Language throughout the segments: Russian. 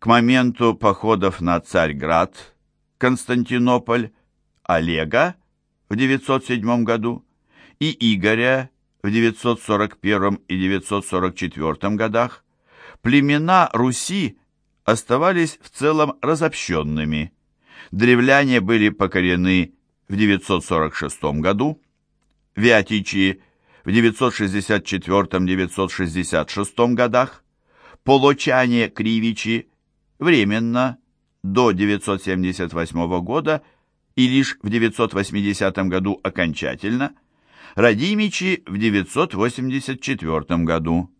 К моменту походов на Царьград, Константинополь, Олега в 907 году и Игоря в 941 и 944 годах племена Руси оставались в целом разобщенными. Древляне были покорены в 946 году, Вятичи в 964-966 годах, Полочане-Кривичи временно до 978 года и лишь в 980 году окончательно, Радимичи в 984 году.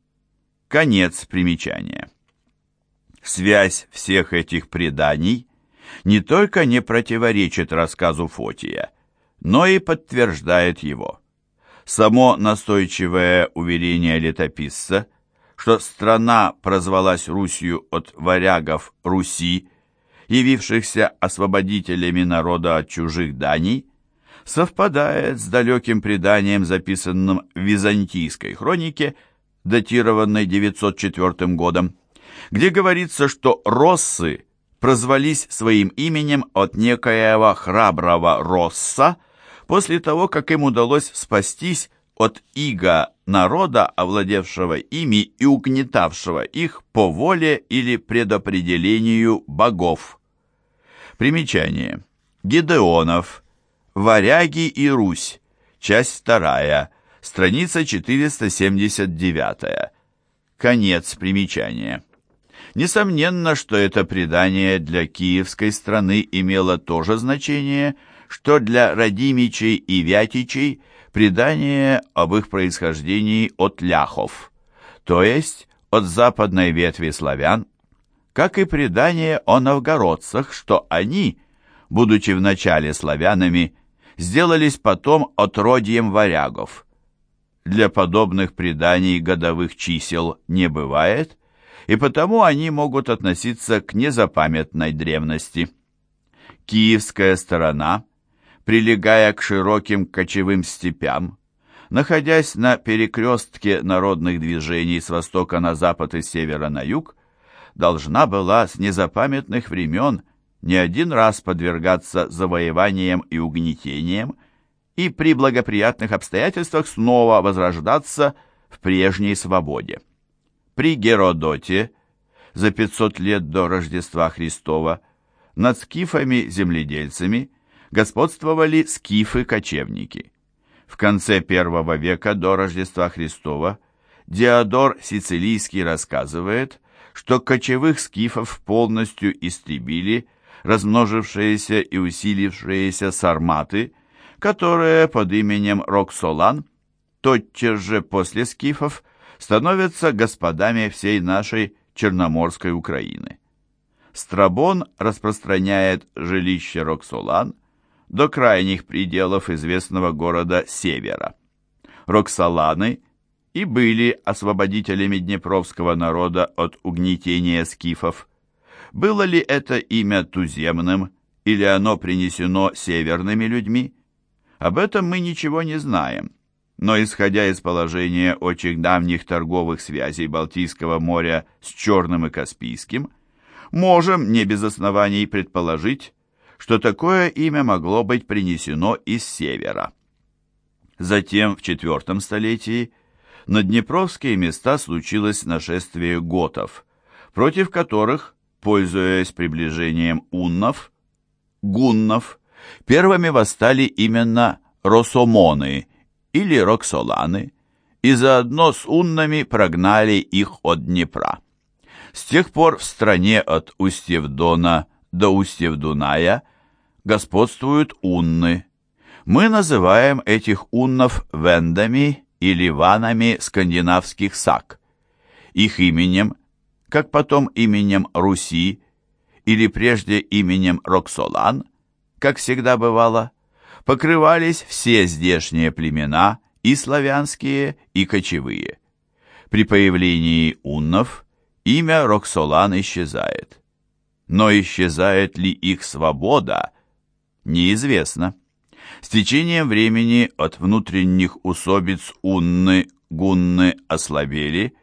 Конец примечания. Связь всех этих преданий не только не противоречит рассказу Фотия, но и подтверждает его. Само настойчивое уверение летописца, что страна прозвалась Русью от варягов Руси, явившихся освободителями народа от чужих даний, совпадает с далеким преданием, записанным в византийской хронике, датированной 904 годом, где говорится, что россы прозвались своим именем от некоего храброго Росса после того, как им удалось спастись от иго народа, овладевшего ими и угнетавшего их по воле или предопределению богов. Примечание. Гидеонов. Варяги и Русь. Часть вторая. Страница 479. Конец примечания. Несомненно, что это предание для киевской страны имело то же значение, что для Радимичей и Вятичей предание об их происхождении от ляхов, то есть от западной ветви славян, как и предание о новгородцах, что они, будучи вначале славянами, сделались потом отродьем варягов. Для подобных преданий годовых чисел не бывает, и потому они могут относиться к незапамятной древности. Киевская сторона, прилегая к широким кочевым степям, находясь на перекрестке народных движений с востока на запад и с севера на юг, должна была с незапамятных времен не один раз подвергаться завоеваниям и угнетениям и при благоприятных обстоятельствах снова возрождаться в прежней свободе. При Геродоте за 500 лет до Рождества Христова над скифами-земледельцами господствовали скифы-кочевники. В конце первого века до Рождества Христова Диодор Сицилийский рассказывает, что кочевых скифов полностью истребили размножившиеся и усилившиеся сарматы, которые под именем Роксолан тотчас же после скифов становятся господами всей нашей Черноморской Украины. Страбон распространяет жилище Роксолан до крайних пределов известного города Севера. Роксоланы и были освободителями днепровского народа от угнетения скифов. Было ли это имя туземным или оно принесено северными людьми? Об этом мы ничего не знаем но исходя из положения очень давних торговых связей Балтийского моря с Черным и Каспийским, можем не без оснований предположить, что такое имя могло быть принесено из севера. Затем, в IV столетии, на Днепровские места случилось нашествие готов, против которых, пользуясь приближением уннов, гуннов, первыми восстали именно росомоны – или роксоланы, и заодно с уннами прогнали их от Днепра. С тех пор в стране от устьев Дона до устьев Дуная господствуют унны. Мы называем этих уннов вендами или ванами скандинавских сак. Их именем, как потом именем Руси, или прежде именем Роксолан, как всегда бывало, покрывались все здешние племена, и славянские, и кочевые. При появлении уннов имя Роксолан исчезает. Но исчезает ли их свобода, неизвестно. С течением времени от внутренних усобиц унны, гунны ослабели,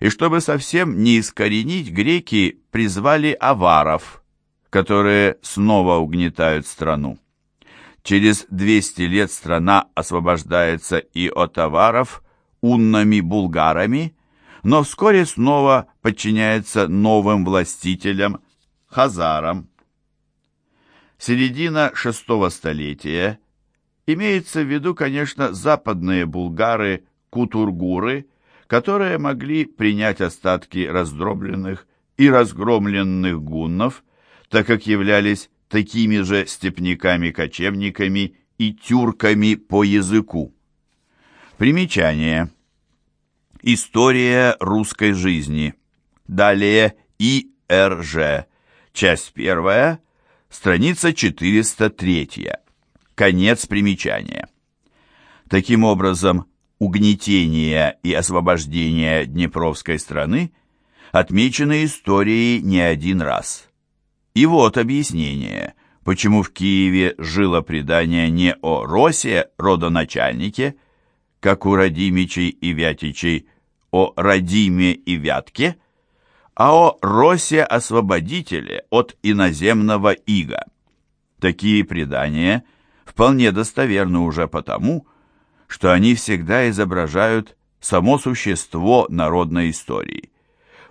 и чтобы совсем не искоренить, греки призвали аваров, которые снова угнетают страну. Через 200 лет страна освобождается и от аваров уннами-булгарами, но вскоре снова подчиняется новым властителям, хазарам. Середина шестого столетия имеется в виду, конечно, западные булгары, кутургуры, которые могли принять остатки раздробленных и разгромленных гуннов, так как являлись такими же степняками-кочевниками и тюрками по языку. Примечание. История русской жизни. Далее И.Р.Ж. Часть первая, страница 403. Конец примечания. Таким образом, угнетение и освобождение Днепровской страны отмечены историей не один раз. И вот объяснение, почему в Киеве жило предание не о Росе, родоначальнике, как у Радимичей и Вятичей, о Радиме и Вятке, а о Росе-освободителе от иноземного ига. Такие предания вполне достоверны уже потому, что они всегда изображают само существо народной истории.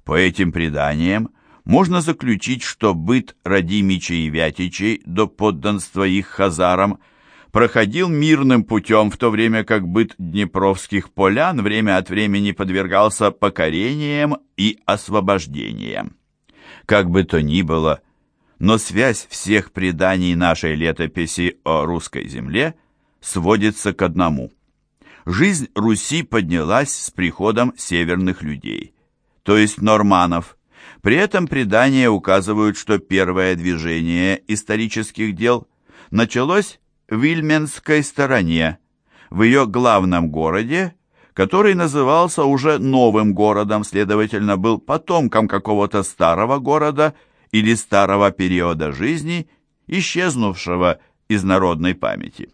По этим преданиям можно заключить, что быт Радимичей и Вятичей до подданства их хазарам проходил мирным путем, в то время как быт днепровских полян время от времени подвергался покорениям и освобождениям. Как бы то ни было, но связь всех преданий нашей летописи о русской земле сводится к одному. Жизнь Руси поднялась с приходом северных людей, то есть норманов, при этом предания указывают, что первое движение исторических дел началось Вильменской стороне, в ее главном городе, который назывался уже новым городом, следовательно, был потомком какого-то старого города или старого периода жизни, исчезнувшего из народной памяти.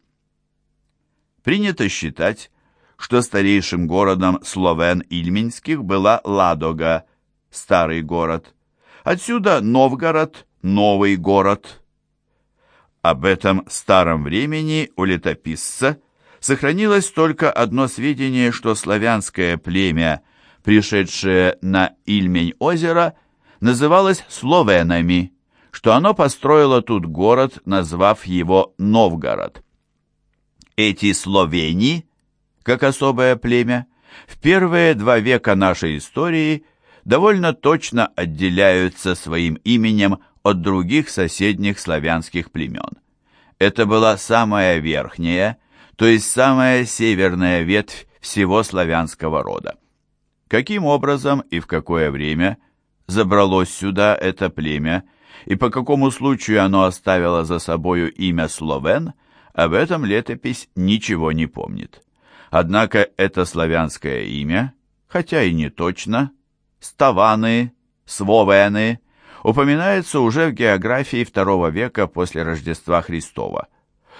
Принято считать, что старейшим городом словен-ильменских была Ладога, старый город. Отсюда Новгород, новый город. Об этом старом времени у летописца сохранилось только одно сведение, что славянское племя, пришедшее на Ильмень-озеро, называлось словенами, что оно построило тут город, назвав его Новгород. Эти словени, как особое племя, в первые два века нашей истории довольно точно отделяются своим именем от других соседних славянских племен. Это была самая верхняя, то есть самая северная ветвь всего славянского рода. Каким образом и в какое время забралось сюда это племя, и по какому случаю оно оставило за собою имя Словен, об этом летопись ничего не помнит. Однако это славянское имя, хотя и не точно, ставаны, свовены упоминается уже в географии II века после Рождества Христова.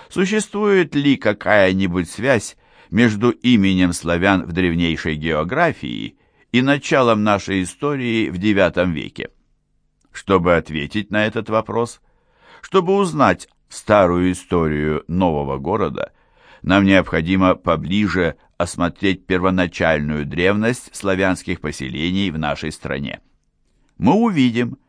Существует ли какая-нибудь связь между именем славян в древнейшей географии и началом нашей истории в IX веке? Чтобы ответить на этот вопрос, чтобы узнать старую историю нового города, нам необходимо поближе осмотреть первоначальную древность славянских поселений в нашей стране. Мы увидим, что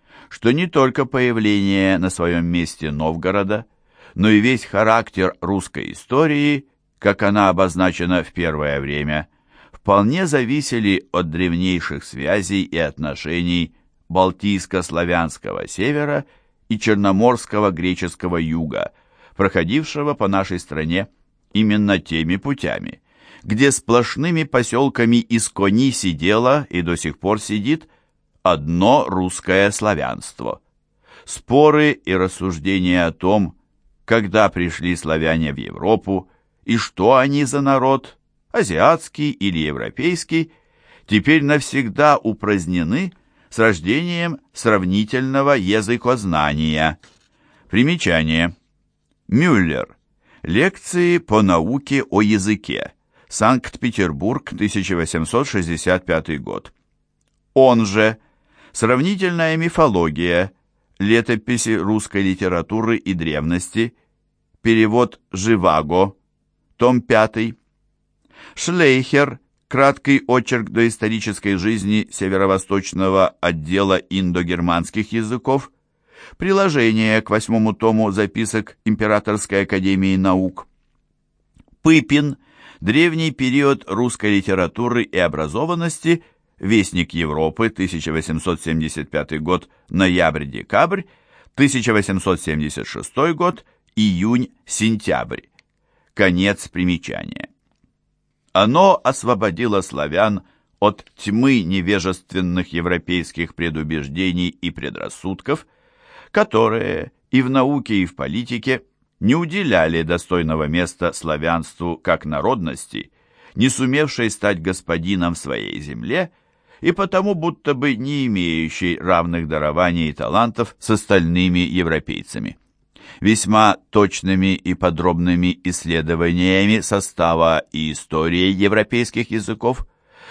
не только появление на своем месте Новгорода, но и весь характер русской истории, как она обозначена в первое время, вполне зависели от древнейших связей и отношений Балтийско-славянского севера и Черноморского греческого юга, проходившего по нашей стране именно теми путями, где сплошными поселками из кони сидело и до сих пор сидит одно русское славянство. Споры и рассуждения о том, когда пришли славяне в Европу и что они за народ, азиатский или европейский, теперь навсегда упразднены с рождением сравнительного языкознания. Примечание. Мюллер. Лекции по науке о языке. Санкт-Петербург, 1865 год. Он же «Сравнительная мифология», «Летописи русской литературы и древности», перевод Живаго, том 5, Шлейхер, краткий очерк доисторической жизни северо-восточного отдела индогерманских языков, приложение к восьмому тому записок Императорской академии наук, Пыпин, древний период русской литературы и образованности, Вестник Европы, 1875 год, ноябрь-декабрь, 1876 год, июнь-сентябрь. Конец примечания. Оно освободило славян от тьмы невежественных европейских предубеждений и предрассудков, которые и в науке, и в политике не уделяли достойного места славянству как народности, не сумевшей стать господином своей земле и потому будто бы не имеющей равных дарований и талантов с остальными европейцами. Весьма точными и подробными исследованиями состава и истории европейских языков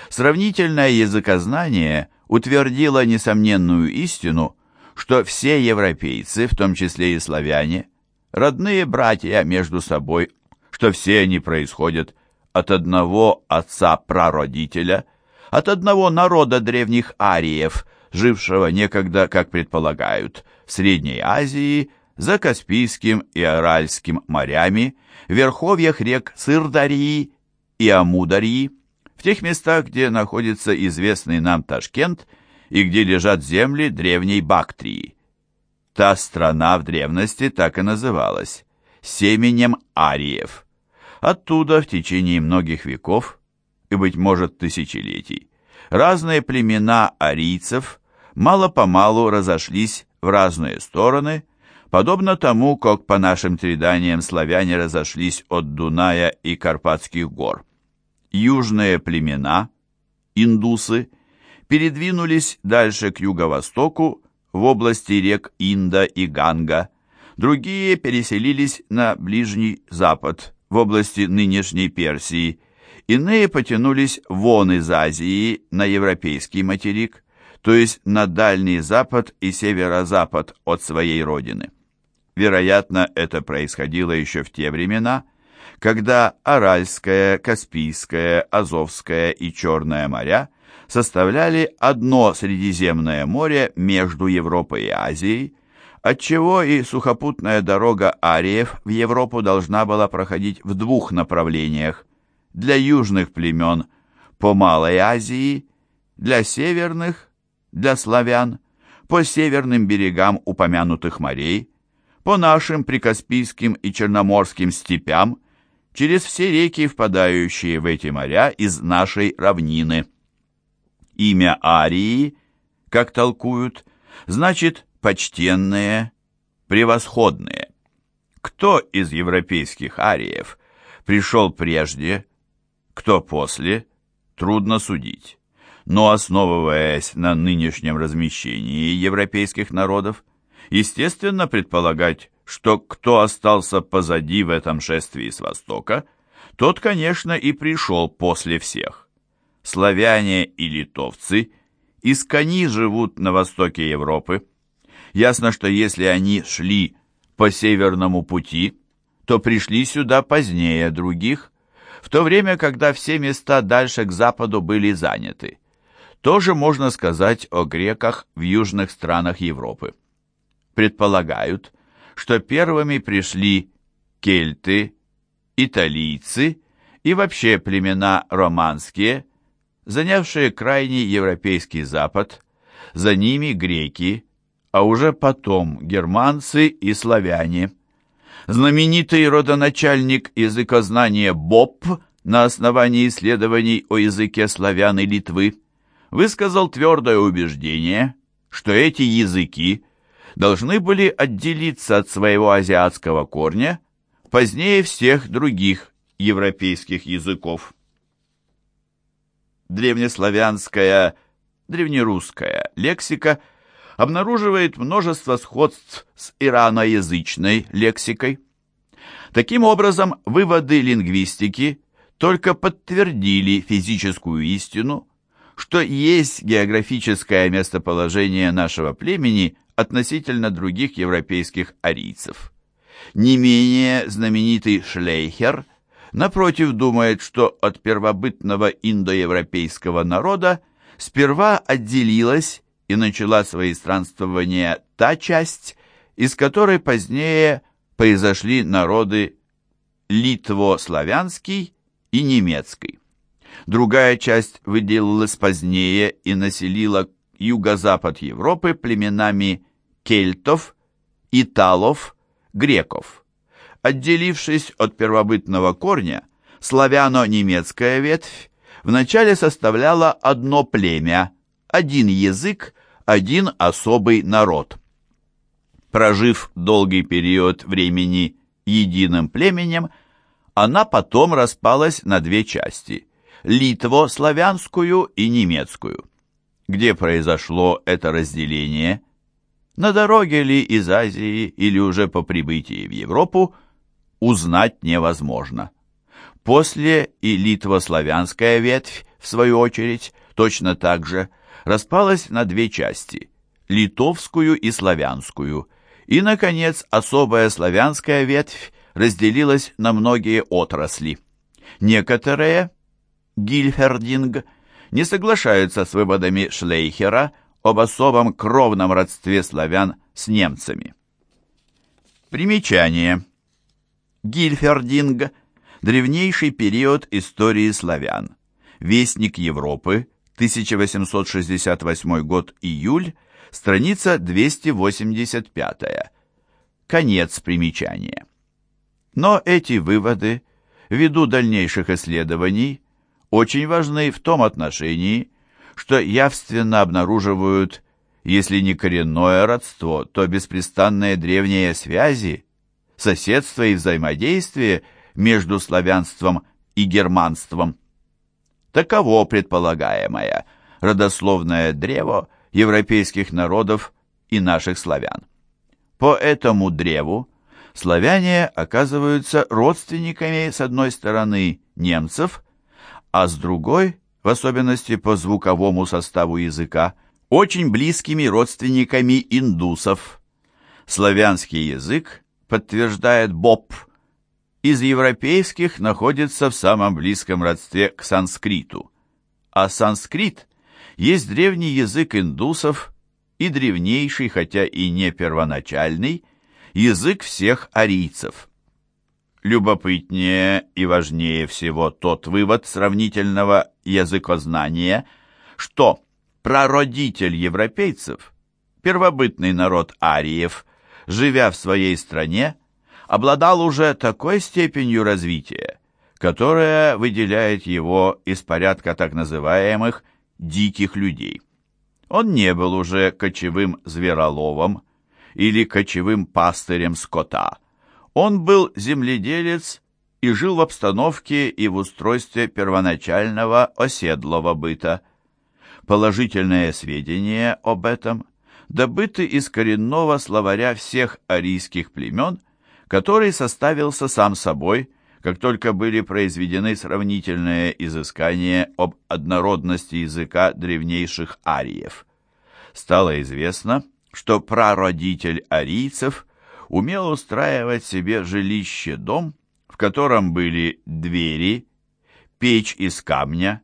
сравнительное языкознание утвердило несомненную истину, что все европейцы, в том числе и славяне, родные братья между собой, что все они происходят от одного отца-прародителя – от одного народа древних ариев, жившего некогда, как предполагают, в Средней Азии, за Каспийским и Аральским морями, в верховьях рек Сырдарьи и Амударьи, в тех местах, где находится известный нам Ташкент и где лежат земли древней Бактрии. Та страна в древности так и называлась – семенем ариев. Оттуда в течение многих веков и, быть может, тысячелетий, разные племена арийцев мало-помалу разошлись в разные стороны, подобно тому, как по нашим преданиям славяне разошлись от Дуная и Карпатских гор. Южные племена, индусы, передвинулись дальше к юго-востоку, в области рек Инда и Ганга, другие переселились на Ближний Запад, в области нынешней Персии – Иные потянулись вон из Азии на европейский материк, то есть на Дальний Запад и Северо-Запад от своей родины. Вероятно, это происходило еще в те времена, когда Аральское, Каспийское, Азовское и Черное моря составляли одно Средиземное море между Европой и Азией, отчего и сухопутная дорога ариев в Европу должна была проходить в двух направлениях для южных племен по Малой Азии, для северных, для славян, по северным берегам упомянутых морей, по нашим прикаспийским и черноморским степям, через все реки, впадающие в эти моря из нашей равнины. Имя Арии, как толкуют, значит «почтенные», «превосходные». Кто из европейских ариев пришел прежде, кто после, трудно судить. Но основываясь на нынешнем размещении европейских народов, естественно предполагать, что кто остался позади в этом шествии с Востока, тот, конечно, и пришел после всех. Славяне и литовцы искони живут на востоке Европы. Ясно, что если они шли по северному пути, то пришли сюда позднее других, в то время, когда все места дальше к западу были заняты. Тоже можно сказать о греках в южных странах Европы. Предполагают, что первыми пришли кельты, италийцы и вообще племена романские, занявшие крайний европейский запад, за ними греки, а уже потом германцы и славяне – знаменитый родоначальник языкознания Боб на основании исследований о языке славян и Литвы высказал твердое убеждение, что эти языки должны были отделиться от своего азиатского корня позднее всех других европейских языков. Древнеславянская, древнерусская лексика – обнаруживает множество сходств с ираноязычной лексикой. Таким образом, выводы лингвистики только подтвердили физическую истину, что есть географическое местоположение нашего племени относительно других европейских арийцев. Не менее знаменитый Шлейхер, напротив, думает, что от первобытного индоевропейского народа сперва отделилась и начала свои странствования та часть, из которой позднее произошли народы литво-славянский и немецкий. Другая часть выделилась позднее и населила юго-запад Европы племенами кельтов, италов, греков. Отделившись от первобытного корня, славяно-немецкая ветвь вначале составляла одно племя, один язык, один особый народ. Прожив долгий период времени единым племенем, она потом распалась на две части – литво-славянскую и немецкую. Где произошло это разделение? На дороге ли из Азии или уже по прибытии в Европу, узнать невозможно. После и литво-славянская ветвь, в свою очередь, точно так же, распалась на две части – литовскую и славянскую, и, наконец, особая славянская ветвь разделилась на многие отрасли. Некоторые, Гильфердинг, не соглашаются с выводами Шлейхера об особом кровном родстве славян с немцами. Примечание. Гильфердинг – древнейший период истории славян. Вестник Европы, 1868 год, июль, страница 285. Конец примечания. Но эти выводы, ввиду дальнейших исследований, очень важны в том отношении, что явственно обнаруживают, если не коренное родство, то беспрестанные древние связи, соседство и взаимодействие между славянством и германством. Таково предполагаемое родословное древо европейских народов и наших славян. По этому древу славяне оказываются родственниками с одной стороны немцев, а с другой, в особенности по звуковому составу языка, очень близкими родственниками индусов. Славянский язык, подтверждает Боб, из европейских находится в самом близком родстве к санскриту, а санскрит есть древний язык индусов и древнейший, хотя и не первоначальный, язык всех арийцев. Любопытнее и важнее всего тот вывод сравнительного языкознания, что прародитель европейцев, первобытный народ ариев, живя в своей стране, обладал уже такой степенью развития, которая выделяет его из порядка так называемых «диких людей». Он не был уже кочевым звероловом, или кочевым пастырем скота. Он был земледелец и жил в обстановке и в устройстве первоначального оседлого быта. Положительные сведения об этом добыты из коренного словаря всех арийских племен, который составился сам собой, как только были произведены сравнительные изыскания об однородности языка древнейших ариев. Стало известно, что прародитель арийцев умел устраивать себе жилище-дом, в котором были двери, печь из камня,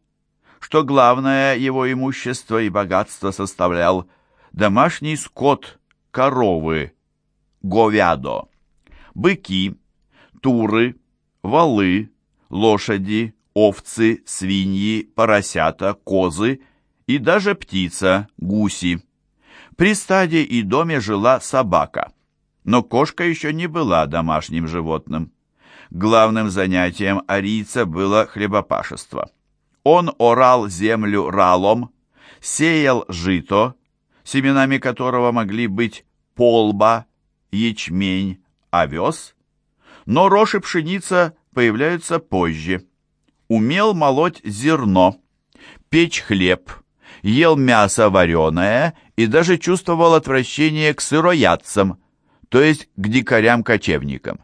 что главное его имущество и богатство составлял домашний скот, коровы, говядо, быки, туры, валы, лошади, овцы, свиньи, поросята, козы и даже птица, гуси. При стаде и доме жила собака, но кошка еще не была домашним животным. Главным занятием арийца было хлебопашество. Он орал землю ралом, сеял жито, семенами которого могли быть полба, ячмень, овес, но рожь и пшеница появляются позже. Умел молоть зерно, печь хлеб – ел мясо вареное и даже чувствовал отвращение к сыроядцам, то есть к дикарям-кочевникам.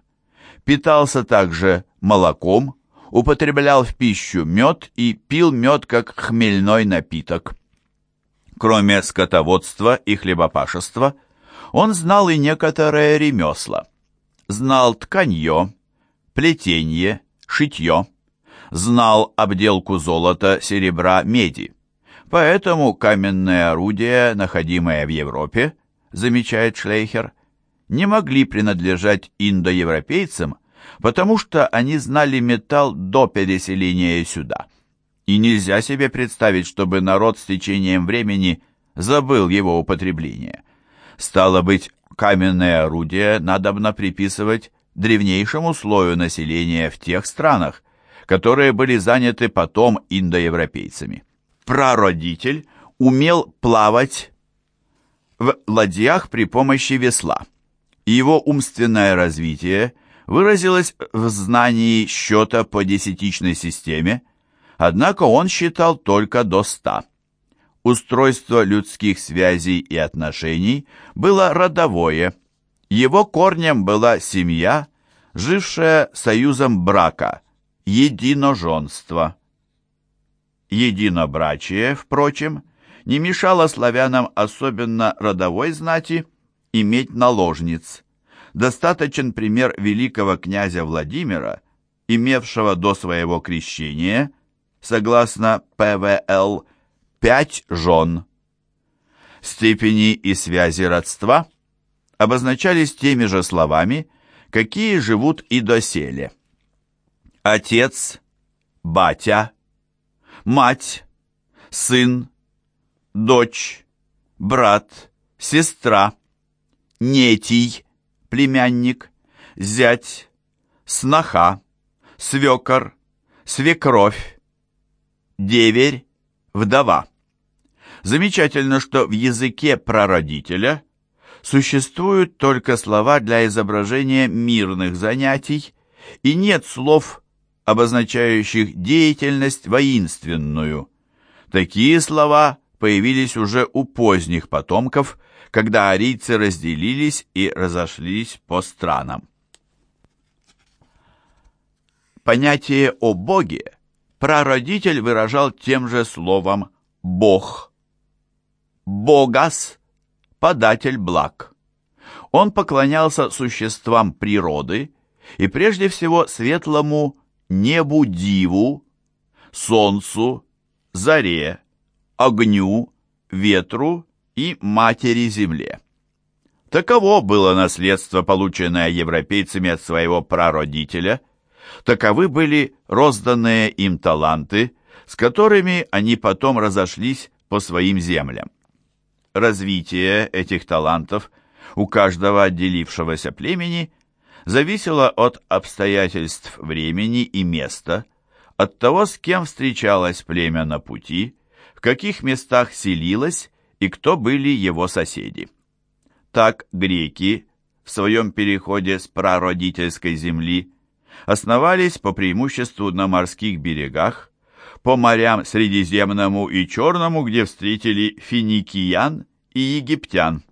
Питался также молоком, употреблял в пищу мед и пил мед как хмельной напиток. Кроме скотоводства и хлебопашества, он знал и некоторые ремесла. Знал тканье, плетенье, шитье, знал обделку золота, серебра, меди. Поэтому каменные орудия, находимые в Европе, замечает Шлейхер, не могли принадлежать индоевропейцам, потому что они знали металл до переселения сюда. И нельзя себе представить, чтобы народ с течением времени забыл его употребление. Стало быть, каменные орудия надобно приписывать древнейшему слою населения в тех странах, которые были заняты потом индоевропейцами. Прародитель умел плавать в ладьях при помощи весла. Его умственное развитие выразилось в знании счета по десятичной системе, однако он считал только до ста. Устройство людских связей и отношений было родовое. Его корнем была семья, жившая союзом брака, единоженство. Единобрачие, впрочем, не мешало славянам, особенно родовой знати, иметь наложниц. Достаточен пример великого князя Владимира, имевшего до своего крещения, согласно ПВЛ, пять жен. Степени и связи родства обозначались теми же словами, какие живут и доселе. Отец, батя, мать, сын, дочь, брат, сестра, нетий, племянник, зять, сноха, свекор, свекровь, деверь, вдова. Замечательно, что в языке прародителя существуют только слова для изображения мирных занятий и нет слов, обозначающих деятельность воинственную. Такие слова появились уже у поздних потомков, когда арийцы разделились и разошлись по странам. Понятие о Боге прародитель выражал тем же словом «Бог». Богас – податель благ. Он поклонялся существам природы и прежде всего светлому небу диву, солнцу, заре, огню, ветру и матери земле. Таково было наследство, полученное европейцами от своего прародителя. Таковы были розданные им таланты, с которыми они потом разошлись по своим землям. Развитие этих талантов у каждого отделившегося племени зависело от обстоятельств времени и места, от того, с кем встречалось племя на пути, в каких местах селилось и кто были его соседи. Так греки в своем переходе с прародительской земли основались по преимуществу на морских берегах, по морям Средиземному и Черному, где встретили финикиян и египтян.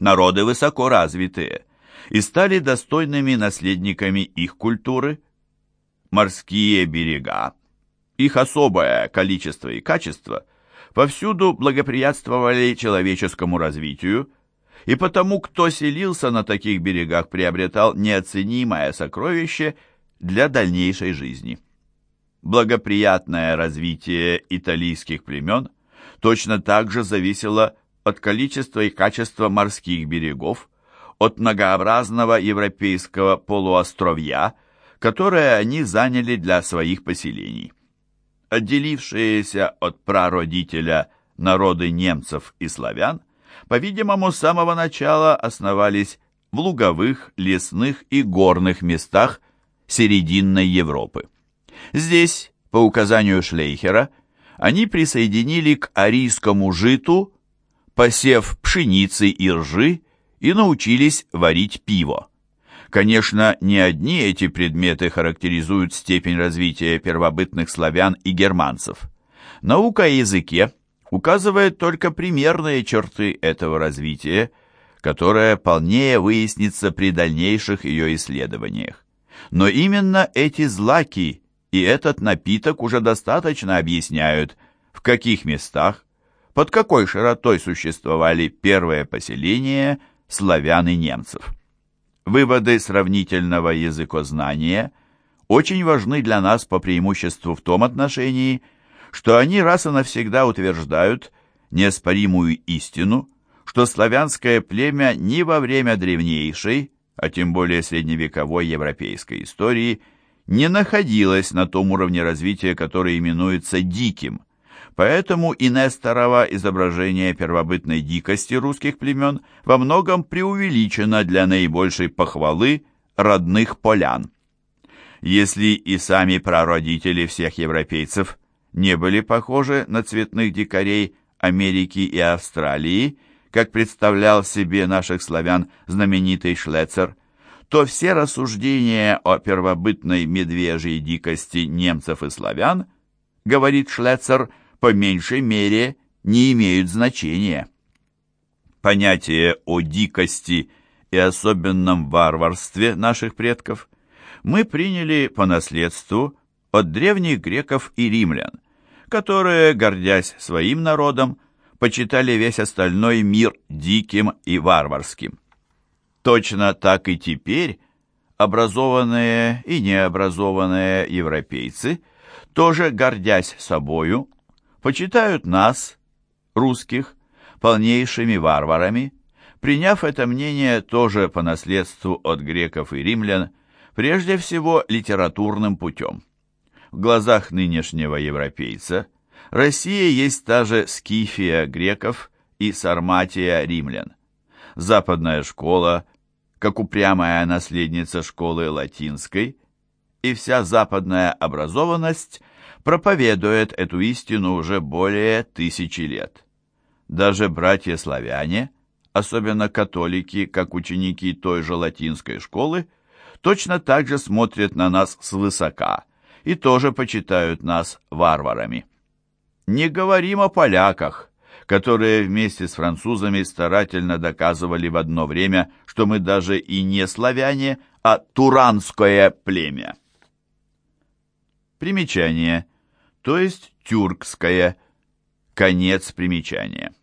Народы высоко развитые и стали достойными наследниками их культуры. Морские берега, их особое количество и качество повсюду благоприятствовали человеческому развитию, и потому кто селился на таких берегах приобретал неоценимое сокровище для дальнейшей жизни благоприятное развитие италийских племен точно так же зависело от количества и качества морских берегов, от многообразного европейского полуостровья, которое они заняли для своих поселений. Отделившиеся от прародителя народы немцев и славян, по-видимому, с самого начала основались в луговых, лесных и горных местах Серединной Европы. Здесь, по указанию Шлейхера, они присоединили к арийскому житу посев пшеницы и ржи и научились варить пиво. Конечно, не одни эти предметы характеризуют степень развития первобытных славян и германцев. Наука о языке указывает только примерные черты этого развития, которое полнее выяснится при дальнейших ее исследованиях. Но именно эти злаки и этот напиток уже достаточно объясняют, в каких местах, под какой широтой существовали первые поселения славян и немцев. Выводы сравнительного языкознания очень важны для нас по преимуществу в том отношении, что они раз и навсегда утверждают неоспоримую истину, что славянское племя ни во время древнейшей, а тем более средневековой европейской истории, не находилось на том уровне развития, который именуется «диким», Поэтому и Несторово изображение первобытной дикости русских племен во многом преувеличено для наибольшей похвалы родных полян. Если и сами прародители всех европейцев не были похожи на цветных дикарей Америки и Австралии, как представлял себе наших славян знаменитый Шлецер, то все рассуждения о первобытной медвежьей дикости немцев и славян, говорит Шлецер, по меньшей мере не имеют значения. Понятие о дикости и особенном варварстве наших предков мы приняли по наследству от древних греков и римлян, которые, гордясь своим народом, почитали весь остальной мир диким и варварским. Точно так и теперь образованные и необразованные европейцы, тоже гордясь собою, почитают нас, русских, полнейшими варварами, приняв это мнение тоже по наследству от греков и римлян, прежде всего литературным путем. В глазах нынешнего европейца Россия есть та же Скифия греков и Сарматия римлян. Западная школа, как упрямая наследница школы латинской, и вся западная образованность проповедует эту истину уже более тысячи лет. Даже братья-славяне, особенно католики, как ученики той же латинской школы, точно так же смотрят на нас свысока и тоже почитают нас варварами. Не говорим о поляках, которые вместе с французами старательно доказывали в одно время, что мы даже и не славяне, а туранское племя. Примечание. То есть тюркское. Конец примечания.